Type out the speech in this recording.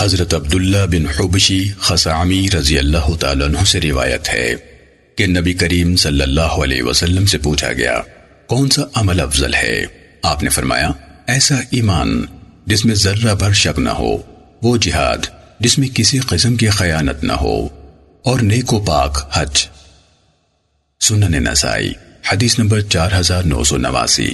حضرت عبداللہ بن حبشی خسامی رضی اللہ تعالیٰ عنہ سے روایت ہے کہ نبی کریم صلی اللہ علیہ وسلم سے پوچھا گیا، کون سا عمل افضل ہے؟ آپ نے فرمایا، ایسا ایمان جس میں ذرہ بھر شک نہ ہو، وہ جہاد جس میں کسی قسم کی خیانت نہ ہو، اور نیک و پاک حج۔ سنن نسائی، حدیث نمبر چار ہزار نو سو نواسی۔